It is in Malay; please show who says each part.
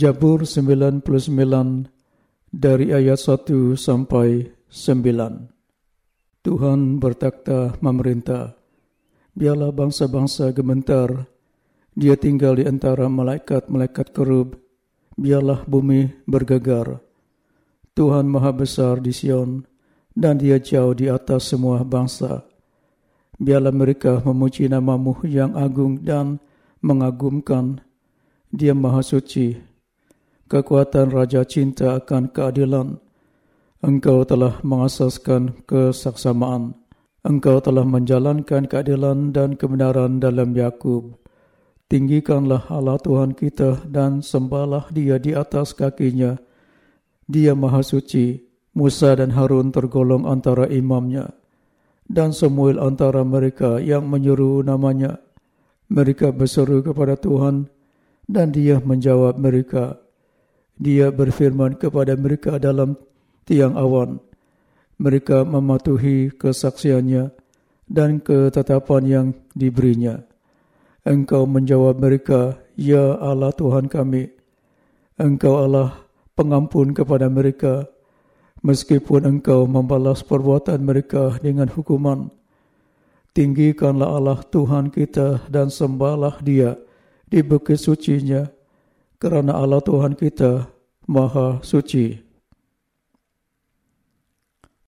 Speaker 1: Jabur 99 dari ayat 1 sampai 9. Tuhan bertakhta memerintah. Biarlah bangsa-bangsa gementar. Dia tinggal di antara malaikat-malaikat kerub. Biarlah bumi bergegar. Tuhan maha besar di Sion dan dia jauh di atas semua bangsa. Biarlah mereka memuji namamu yang agung dan mengagumkan. Dia maha suci kekuatan Raja cinta akan keadilan. Engkau telah mengasaskan kesaksamaan. Engkau telah menjalankan keadilan dan kebenaran dalam Yakub. Tinggikanlah Allah Tuhan kita dan sembahlah dia di atas kakinya. Dia maha suci. Musa dan Harun tergolong antara imamnya. Dan Samuel antara mereka yang menyuruh namanya. Mereka berseru kepada Tuhan dan dia menjawab mereka. Dia berfirman kepada mereka dalam tiang awan. Mereka mematuhi kesaksiannya dan ketetapan yang diberinya. Engkau menjawab mereka, Ya Allah Tuhan kami. Engkau Allah pengampun kepada mereka. Meskipun engkau membalas perbuatan mereka dengan hukuman. Tinggikanlah Allah Tuhan kita dan sembahlah dia di bukit sucinya kerana Allah Tuhan kita Maha Suci.